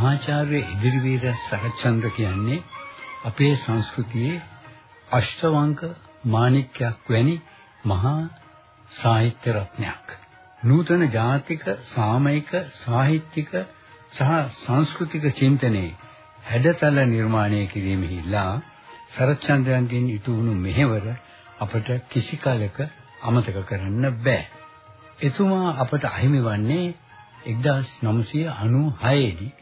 මහාචාර්ය ඉදිරිවීර සරච්චන්ද්‍ර කියන්නේ අපේ සංස්කෘතියේ අෂ්ටවංග මාණික්‍යයක් වැනි මහා සාහිත්‍ය රත්නයක්. නූතන ජාතික සාමයික සාහිත්‍යික සහ සංස්කෘතික චින්තනයේ හැඩතල නිර්මාණය කිරීමෙහිලා සරච්චන්ද්‍රයන්ගෙන් ඉටු වුණු මෙහෙවර අපට කිසි කලක අමතක කරන්න බෑ. එතුමා අපට අහිමි වන්නේ 1996 දී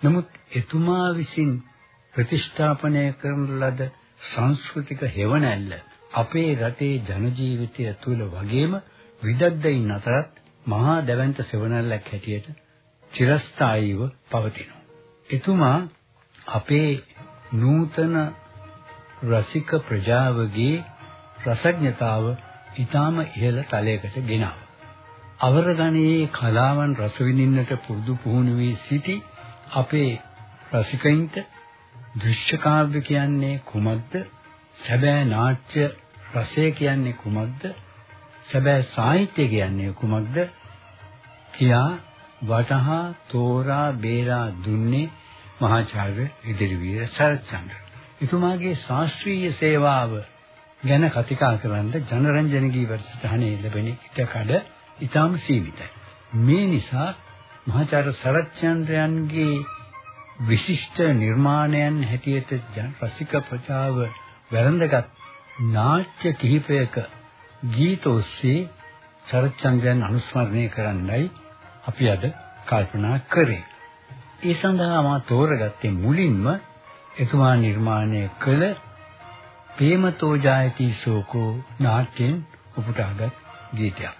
නමුත් එතුමා විසින් ප්‍රතිෂ්ඨාපනය කරන ලද සංස්කෘතික හෙවණැල්ල අපේ රටේ ජන ජීවිතය තුළ වගේම විදග්ධයින් අතරත් මහා දැවැන්ත සෙවණැල්ලක් හැටියට චිරස්ථායීව පවතිනවා. එතුමා අපේ නූතන රසික ප්‍රජාවගේ රසඥතාව ඊටාම ඉහළ තලයකට ගෙනාවා. අවරගණයේ කලාවන් රස විඳින්නට පුරුදු පුහුණු වී සිටි අපේ රසිකයින්ට දෘශ්‍ය කාව්‍ය කියන්නේ කුමක්ද? සැබෑ නාට්‍ය රසය කියන්නේ කුමක්ද? සැබෑ සාහිත්‍ය කියන්නේ කුමක්ද? කියා වටහා තෝරා බේරා දුන්නේ මහාචාර්ය ඉදිරිවීර සරච්චන්ද්‍ර. එතුමාගේ ශාස්ත්‍රීය සේවාව ගැන කතිකා කරන්න ජනරන්ජනගී වැඩසටහනේ ලැබෙන ඉඩකඩ ඉතාම සීමිතයි. මේ නිසා මහාචාර්ය සරච්චන්ද්‍රයන්ගේ විශිෂ්ට නිර්මාණයන් හැටියට රසික ප්‍රජාව වැළඳගත් නාට්‍ය කිහිපයක ගීත ඔස්සේ සරච්චන්ද්‍රයන් අනුස්මරණය කරන්නයි අපි අද කල්පනා කරේ. ඒ සඳහා මා තෝරගත්තේ මුලින්ම එතුමා නිර්මාණය කළ ප්‍රේමතෝ ජායති සෝකෝ නාට්‍යයෙන් උපුටාගත් ගීතයක්.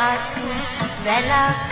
අත් වැලක්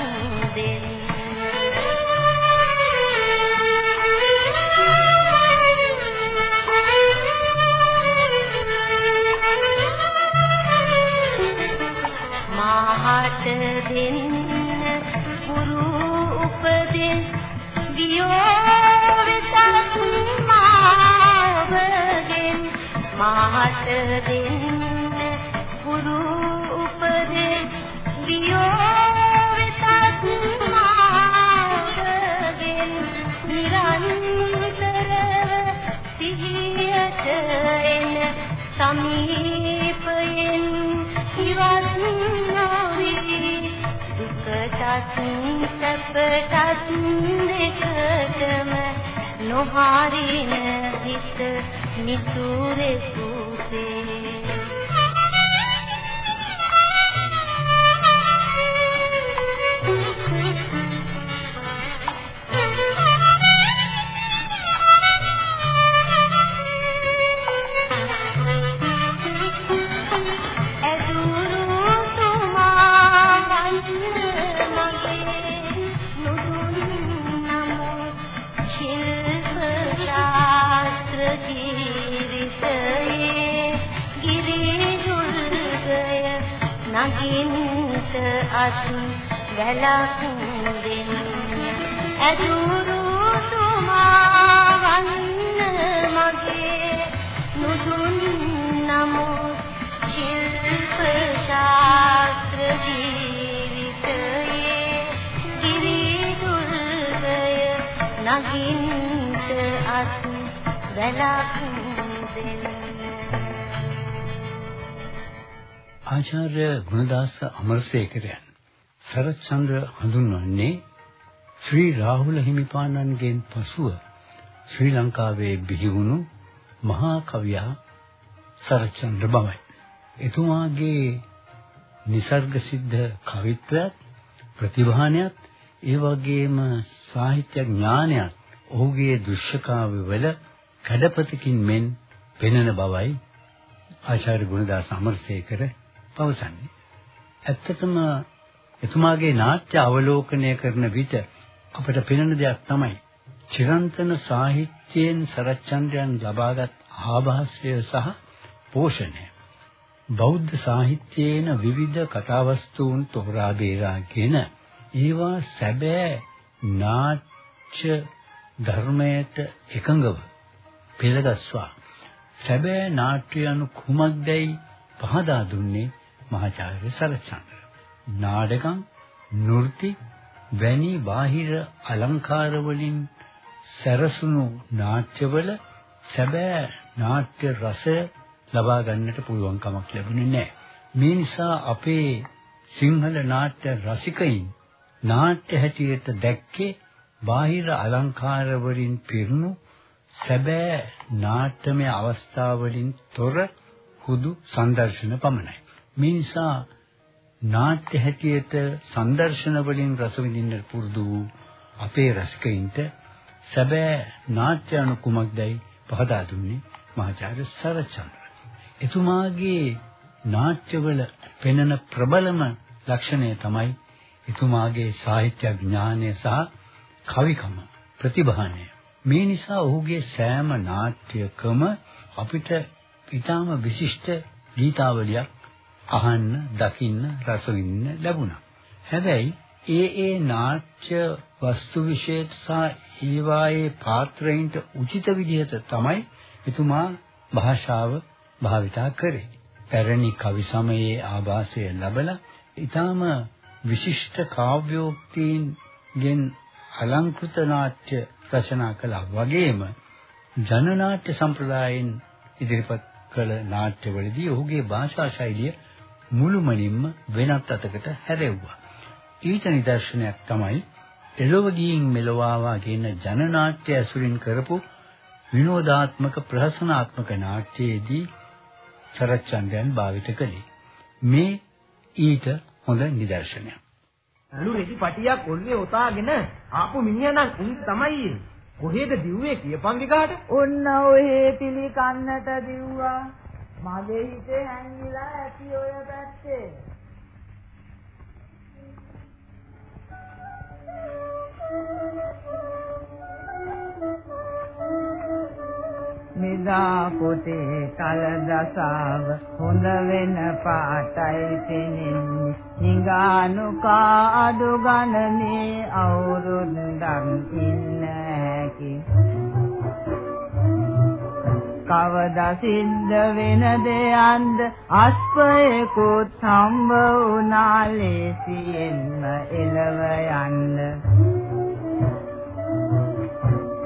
නොහරින හිත මිතුරෙකුසේ අත් වැලක් දෙන්න ඇදුරු තුමා වන්න මගේ නුදුන් නමුත් ශිල්ප ශාස්ත්‍ර ජීවිතයේ ගිරි දුර්ගය නගින්ට අත් වැලක් දෙන්න ආචාර්ය ගුණදාස අමරසේකරයන් සරත් චන්ද්‍ර හඳුන්වන්නේ ශ්‍රී රාහුල හිමිපාණන්ගෙන් පසුව ශ්‍රී ලංකාවේ බිහි වුණු මහා කවියා සරත් චන්ද්‍ර බවයි. එතුමාගේ નિસર્ગ સિદ્ધ කවිත්වයක් ප්‍රතිභානයක් ඒ වගේම සාහිත්‍ය ඥානයක් ඔහුගේ දෘශ්‍යකාවවල කඩපතකින් මෙන් පෙනෙන බවයි ආචාර්ය ගුණදාස අමරසේකර පවසන්නේ. ඇත්තටම එතුමාගේ නාට්‍ය අවලෝකනය කරන විට අපට පෙනෙන දෙයක් තමයි චිරන්තන සාහිත්‍යයෙන් සරච්චන්ද්‍රයන් ලබාගත් ආభాසය සහ පෝෂණය. බෞද්ධ සාහිත්‍යයේන විවිධ කතාවස්තුන් තෝරා බේරාගෙන ඒවා සැබෑ නාට්‍ය ධර්මයට එකඟව පෙළගස්වා සැබෑ නාට්‍ය anu කුමක්දයි පහදා දුන්නේ මහාචාර්ය සරච්චන්ද්‍ර. නාටකම්, නෘත්‍ය වැනි බාහිර අලංකාර වලින් සැරසුණු නාට්‍යවල සැබෑ නාට්‍ය රසය ලබා ගන්නට පුළුවන් කමක් ලැබුණේ නැහැ. මේ නිසා අපේ සිංහල නාට්‍ය රසිකයින් නාට්‍ය හැටියට දැක්කේ බාහිර අලංකාර වලින් පිරුණු සැබෑ නාට්‍යමය අවස්ථාවලින් තොර හුදු සංදර්ශන පමණයි. මේ නිසා නාට්‍ය හැටියට සංදර්ශන වලින් රස විඳින්න පුරුදු වූ අපේ රසිකයින්ට සැබෑ නාට්‍ය අනු කුමක්දයි පහදා දුන්නේ මහාචාර්ය සරච්චන්ද්‍ර. එතුමාගේ නාට්‍යවල පෙනෙන ප්‍රබලම ලක්ෂණය තමයි එතුමාගේ සාහිත්‍ය ඥානය සහ කවිකම ප්‍රතිභානය. මේ නිසා ඔහුගේ සෑම නාට්‍යකම අපිට ඊටාම විශිෂ්ට ගීතාවලියක් අහන්න, දකින්න, රස විඳින්න ලැබුණා. හැබැයි ඒ ඒ නාට්‍ය වස්තු විශේෂ සහ ඒවායේ පාත්‍රයින්ට උචිත විදිහට තමයි එතුමා භාෂාව භාවිතා කරේ. පැරණි කවි සමයේ ආభాසය ලැබලා ඊටාම විශිෂ්ට කාව්‍යෝක්තීන්ගෙන් අලංකృత නාට්‍ය රචනා කළා වගේම ජනනාට්‍ය සම්ප්‍රදායෙන් ඉදිරිපත් කළ නාට්‍යවලදී ඔහුගේ භාෂා ශෛලිය මුළුමනින්ම වෙනත් අතකට හැරෙව්වා. ඊට නිදර්ශනයක් තමයි එළොව ගියින් මෙලොවාවා කියන ජනනාට්‍ය ඇසුරින් කරපු විනෝදාත්මක ප්‍රහසනාත්මක නාට්‍යයේදී සරච්චන්ද්‍රයන් භාවිත කළේ. මේ ඊට හොඳ නිදර්ශනයක්. අලු රෙදි පටියක් ඔල්ලේ ඔතාගෙන ආපු මිනිහා නම් උන් තමයි කොහෙද දිව්වේ කියපන් දිගාට ඔන්න ඔහේ පිළිකන්නට දිව්වා මගේ හිතේ හැංගිලා ඇති ඔය පැත්තේ. නිදා පොතේ කල දසාව හොඳ වෙන පාටයි පෙනෙන්නේ. හිඟානුකා අඩු ගණනේ අවුරුද්දක් ඉන්න. කවදා සිද්ධ වෙන දෙයන්ද? අස්පයකුත් හම්බ වුණා ලේසියෙන්ම එළව යන්න.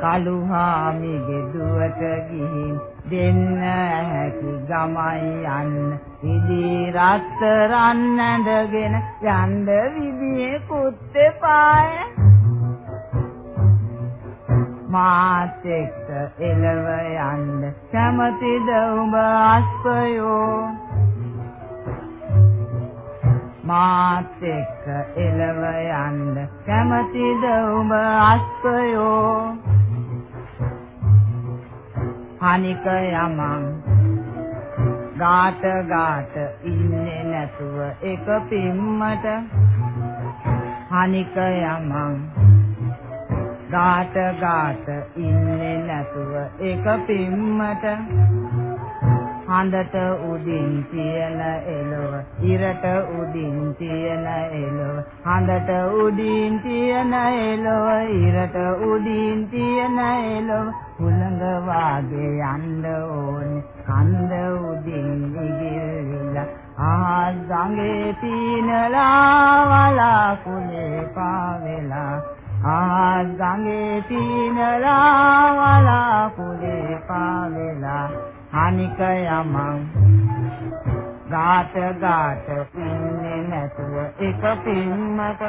කලුහාමිගේ දුවට ගිහින් දෙන්න හැකි ගමයි යන්න. ඉදී රත්තරන් නැඳගෙන යන්න විදියේ කුත්තේ පාය. මාත් එක්ක එළව යන්න කැමතිද උඹ අස්පයෝ මාත් එක්ක එළව යන්න කැමතිද උඹ අස්පයෝ හනික යමං ගාට ගාට ඉන්නේ නැතුව එක පිම්මට. හනික යමං ගාට ගාට ඉන්නේ නැතුව එක පිම්මට. හඳට උඩින් තියෙන එළව ඉරට උඩින් තියෙන එළව. හඳට උඩින් තියෙන එළව ඉරට උඩින් තියෙන එළව. හුළඟ වාගේ යන්න ඕනේ. කන්ද උඩින් ඉගිල්ලා ආ ගඟේ පීනලා වලා කුලේ පාවෙලා. ආ ගඟේ පීනලා වලා කුලේ පාවෙලා අනික යමං ගාත ගාත පින්නේ නැතුව එක පින්මක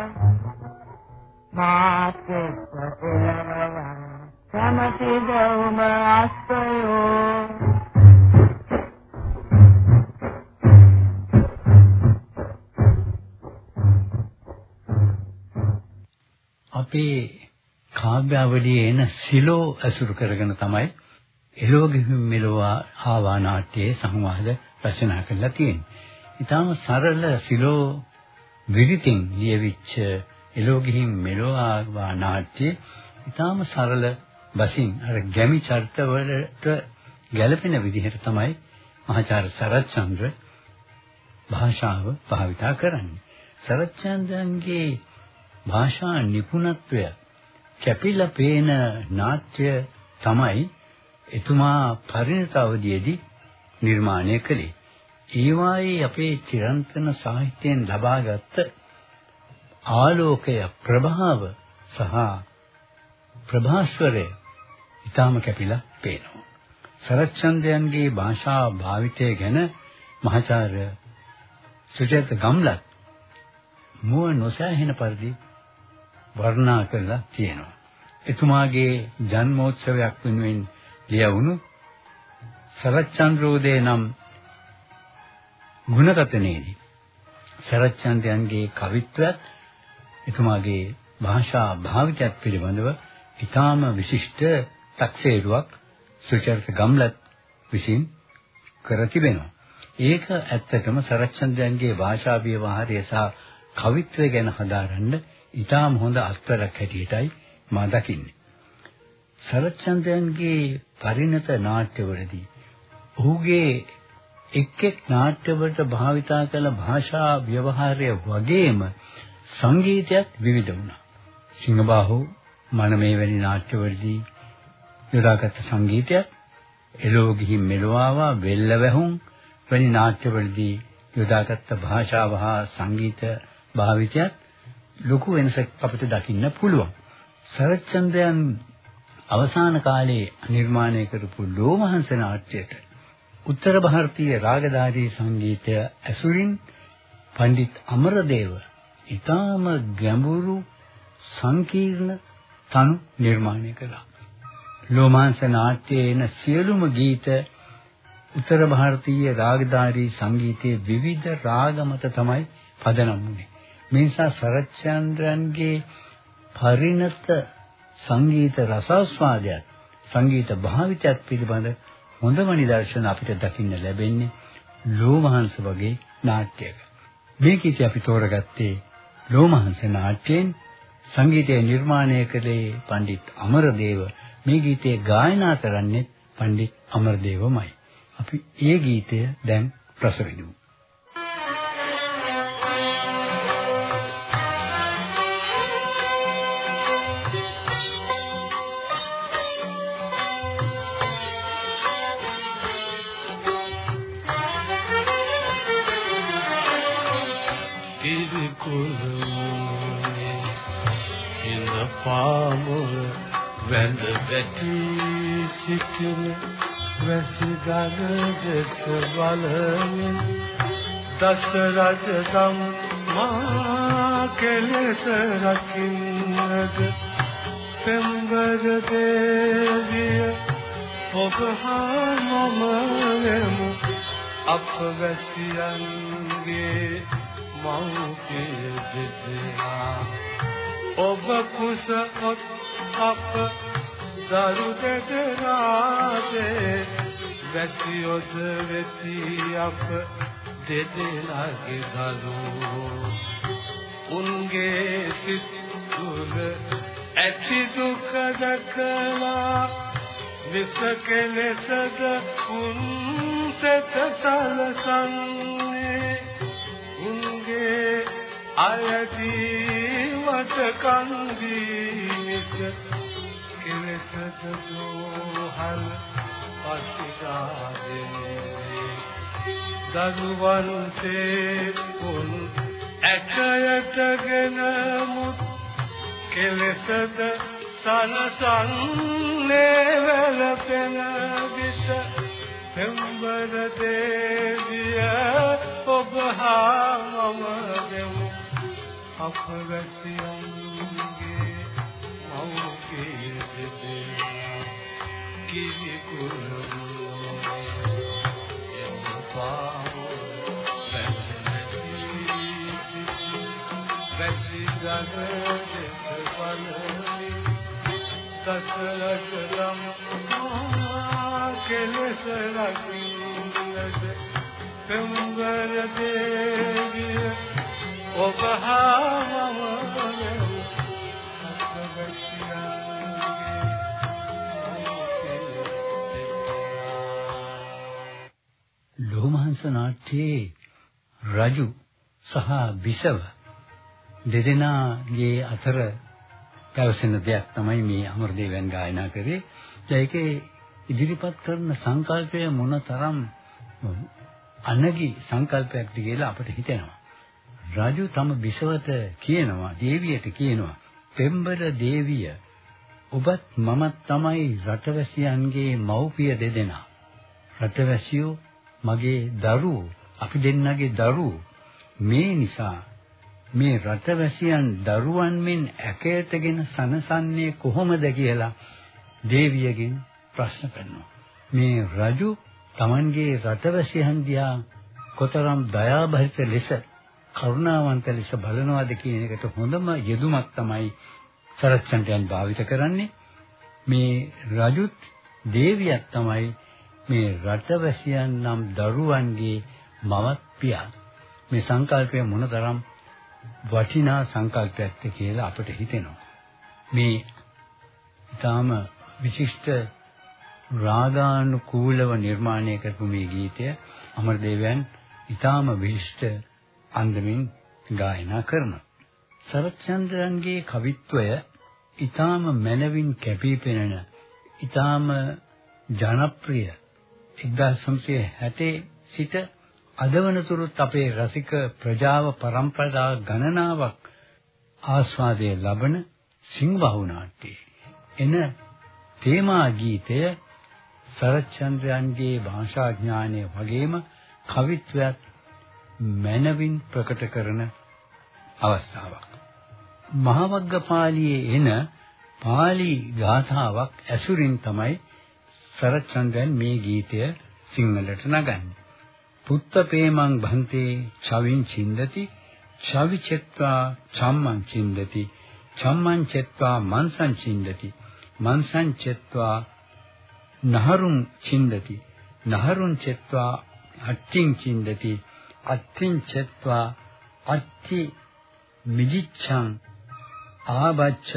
මාත් එක්ක එළවලා කැමති දවම අස්තයෝ. අපේ කාව්‍යාවලියේ එන සිලෝ අසුරු කරගෙන තමයි එළෝගෙහිම් මෙලොවා ආවා නාට්‍යයේ සංවාද රචනා කරලා තියෙන්නේ. ඊටාම සරල සිලෝ විරිතින් ලියවිච්ච එළෝගෙහිම් මෙලොවා ආවා නාට්‍යයේ ඊටාම සරල බසින් අර ගැමි චරිතවලට ගැළපෙන විදිහට තමයි මහාචාර්ය සරච්චන්ද්‍ර භාෂාව භාවිතා කරන්නේ. සරච්චන්ද්‍රන්ගේ භාෂා නිපුණත්වය කැපිලා පේන නාට්‍ය තමයි එතුමා පරිණත අවධියේදී නිර්මාණය කළේ. ඒවායේ අපේ චිරන්තන සාහිත්‍යයෙන් ලබාගත් ආලෝකය ප්‍රභාව සහ ප්‍රභාස්වරය ඊටාම කැපිලා පේනවා. සරච්චන්දයන්ගේ භාෂා භාවිතය ගැන මහාචාර්ය සුජාත ගම්ලත් මුව නොසෑහෙන පරිදි වර්ණනා කරලා තියෙනවා. එතුමාගේ ජන්මෝත්සවයක් වෙනුවෙන් ලියවුණු සරච්චන්ද්‍රෝදේ නම් ගුණරතනයේදී සරච්චන්ද්‍රයන්ගේ කවිත්වයත් එතුමාගේ භාෂා භාවිතයත් පිළිබඳව ඊටාම විශිෂ්ට තක්සේරුවක් සුචරිත ගම්ලත් විසින් කර තිබෙනවා. ඒක ඇත්තටම සරච්චන්ද්‍රයන්ගේ භාෂා ව්‍යවහාරය සහ කවිත්වය ගැන හදාරන්න ඊටාම හොඳ අත්වලක් හැටියටයි මා දකින්නේ. සරච්චන්ද්‍රයන්ගේ පරිණත නාට්‍යවලදී ඔහුගේ එක් එක් නාට්‍යවලට භාවිතා කළ භාෂා ව්‍යවහාරය වගේම සංගීතයත් විවිධ වුණා. සිංහබාහුව මනමේ වැනි නාට්‍යවලදී යොදාගත් සංගීතයත් එළෝ ගිහින් මෙලවාවා වෙල්ල වැහුම් වැනි නාට්‍යවලදී යොදාගත් භාෂාව හා සංගීත භාවිතයත් ලොකු වෙනසක් අපිට දකින්න පුළුවන්. සරච්චන්ද්‍රයන් අවසාන කාලයේ නිර්මාණය කරපු ලෝමහංස නාට්‍යයට උත්තර ಭಾರತೀಯ රාගධාරී සංගීතය ඇසුරින් පණ්ඩිත් අමරදේව ඊටාම ගැඹුරු සංකීර්ණ තනු නිර්මාණය කළා. ලෝමාංශ නාට්‍යයේ එන සියලුම ගීත උත්තර ಭಾರತೀಯ රාගධාරී සංගීතයේ විවිධ රාග මත තමයි පදනම් වුනේ. මේ නිසා සරච්චන්ද්‍රන්ගේ පරිණත සංගීත රසාස්වාදයක් සංගීත භාවිතයක් පිළිබඳ හොඳම නිදර්ශන අපිට දකින්න ලැබෙන්නේ ලෝමහංශ වගේ නාට්‍යයක. මේ කීටි අපි තෝරගත්තේ ලෝමහංශ නාට්‍යයෙන් සංගීතය නිර්මාණය කළේ පණ්ඩිත් අමරදේව මේ ගීතය ගායනා කරන්නේ පණ්ඩිත් අමරදේවමයි. අපි ඒ ගීතය දැන් රස විඳිමු. වැඳ වැටි සිටින වැසි ගඟ දෙස බලමින් දස රජ දම් මා කෙලෙස රකින්නද? පෙම්බර දේවිය ඔබ හා මම වෙමු. අප වැසියන්ගේ මෞපිය දෙදෙනා ඔබ කුස ඔත් අප දරු දෙදරාදේ වැසියොද වෙති අප දෙදෙනාගේ දලෝ උන්ගේ සිත් තුල ඇති දුක දැකලා විස කෙලෙසද උන් සෙත සලසන්නේ අයති වට කන්දී මිස කෙලෙසද දෝහල් පසිරාදේ දරුවන්සේ උන් ඇකයටගෙන මුත් කෙලෙසද සනසන්නේ වැළපෙන විට පෙම්බර දේවිය ඔබ හා මම දෙමු. අප වැසියන්ගේ මෞකේ දෙදේ කිරි කුරුමෝ එම්පාවෝ වැසි ගඟ දෙස පලනි සසලකලම් කෙලෙස ලකින්නද පෙම්බර දේවිය ඔබ හා මම ලෝමහංස නාට්‍යයේ රජු සහ බිසව දෙදෙනාගේ අතර පැවසෙන දෙයක් තමයි මේ අමරදේවයන් ගායනා කරේ. ඒකේ ඉදිරිපත් කරන සංකල්පය මොනතරම් අනගි සංකල්පයක්ද කියලා අපිට හිතෙනවා. රජු තම බිසවට කියනවා, දේවියට කියනවා, "පෙම්බර දේවිය, ඔබත් මමත් තමයි රටවැසියන්ගේ මව්පිය දෙදෙනා. රටවැසියෝ මගේ දරුවෝ, අපි දෙන්නගේ දරුවෝ. මේ නිසා මේ රටවැසියන් දරුවන් මෙන් ඇකයටගෙන සනසන්නේ කොහොමද කියලා දේවියගෙන් ප්‍රශ්න කරනවා. මේ රජු Tamanගේ රටවැසියන් දිහා කොතරම් දයාබරිත ලෙස කරුණාවන්ත ලෙස බලනවාද කියන එකට හොඳම යෙදුමක් තමයි සරච්චන්ටයන් භාවිත කරන්නේ. මේ රජුත් දේවියක් තමයි මේ රටවැසියන් නම් දරුවන්ගේ මවත් පියා. මේ සංකල්පය මොනතරම් වටිනා සංකල්පයක්ද කියලා අපිට හිතෙනවා. මේ ඊටාම විශිෂ්ට රාගානුකූලව නිර්මාණය කරපු මේ ගීතය අමරදේවයන් ඊටාම විශිෂ්ට අන්දමින් ගායනා කරනවා. සරච්චන්ද්‍රයන්ගේ කවිත්වය ඊටාම මනවින් කැපී පෙනෙන ඊටාම ජනප්‍රිය 1960 සිට අද වනතුරුත් අපේ රසික ප්‍රජාව પરම්පරා ගණනාවක් ආස්වාදයේ ලබන සිංහබහු නාට්‍යයේ එන තේමා ගීතය සරච්චන්ද්‍රයන්ගේ භාෂා ඥානය වගේම කවිත්වයක් මනවින් ප්‍රකට කරන අවස්ථාවක්. මහවග්ගපාළියේ එන පාලි ගාථාවක් ඇසුරින් තමයි සරච්චන්ද්‍රයන් මේ ගීතය සිංහලට නගන්නේ. පුත්ත ප්‍රේමං භන්තේ චවින් චින්දති චවිචෙත්වා චම්මං චින්දති චම්මං චෙත්වා මන්සං චින්දති මන්සං චෙත්වා නහරුං චින්දති නහරුං චෙත්වා අට්ඨින් චින්දති අට්ඨින් චෙත්වා අච්චි මිජිච්ඡං ආබච්ච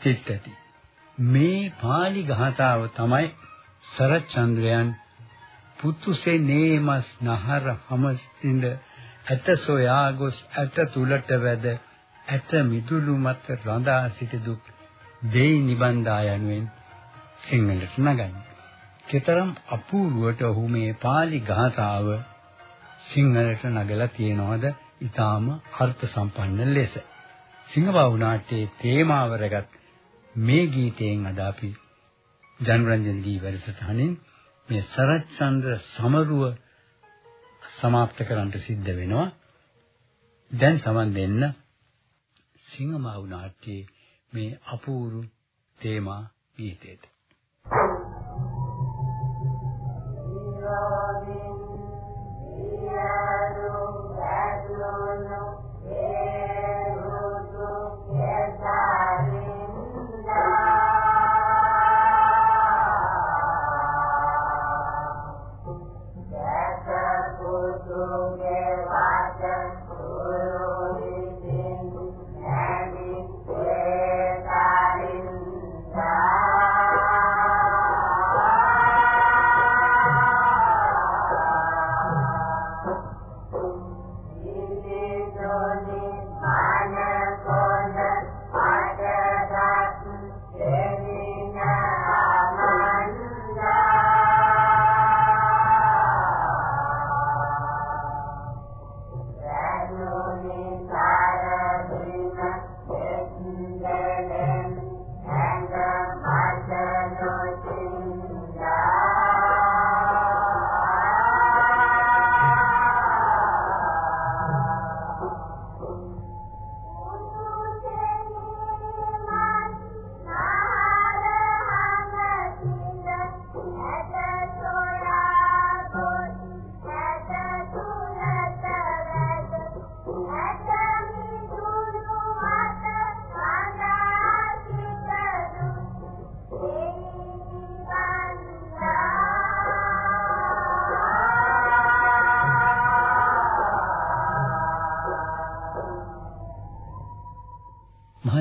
චිත්තති මේ pāli ගාථාව තමයි සරච්චන්ද්‍රයන් පුතුසේ නේමස් නහර හමසින්ද ඇත සොයා ගොස් ඇත තුලට වැද ඇත මිදුළු මත රඳා සිට දුක් දෙයි නිබන්දා යනුවෙන් සිංහලට නගන්නේ. කතරම් අපූර්වට ඔහු මේ pāli ගාථාව සිංහලට නගලා තියනවාද ඊටාම අර්ථ සම්පන්න ලෙස. සිංහබාහු නාට්‍යයේ තේමාව රැගත් මේ ගීතයෙන් අද අපි ජනරන්ජන් දී වැඩසටහනින් මේ සරච්චන්ද්‍ර සමරුව સમાપ્ત කරන්න සිද්ධ වෙනවා. දැන් සමන් දෙන්න සිංහමාවු නාට්‍යයේ මේ අපූර්ව තේමා ගීතයට. No, no.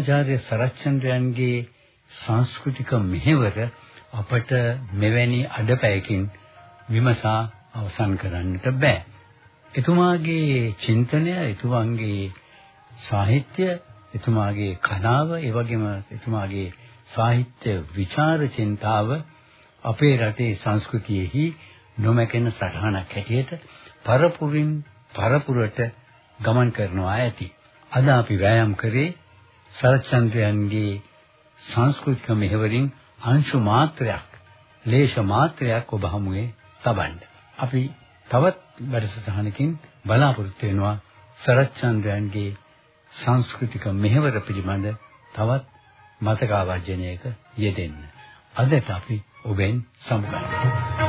මහාචාර්ය සරච්චන්ද්‍රයන්ගේ සංස්කෘතික මෙහෙවර අපට මෙවැනි අඩපැයකින් විමසා අවසන් කරන්නට බෑ. එතුමාගේ චින්තනය, එතුමාගේ සාහිත්‍ය, එතුමාගේ කලාව, ඒ වගේම එතුමාගේ සාහිත්‍ය විචාර චින්තාව අපේ රටේ සංස්කෘතියෙහි නොමැකෙන සටහනක් හැටියට පරපුරින් පරපුරට ගමන් කරනවා ඇති. අද අපි වෑයම් කරේ සරච්චන්ද්‍රයන්ගේ සංස්කෘතික මෙහෙවරින් අංශු මාත්‍රයක්, ලේෂ මාත්‍රයක් ඔබ හමුවේ තබන්න. අපි තවත් වැඩසටහනකින් බලාපොරොත්තු වෙනවා සරච්චන්ද්‍රයන්ගේ සංස්කෘතික මෙහෙවර පිළිබඳ තවත් මතකාවර්ජනයක යෙදෙන්න. අදට අපි ඔබෙන් සමුගන්නවා.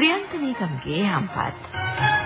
ප්‍රියන්ත නීගම්ගේ හම්පත්.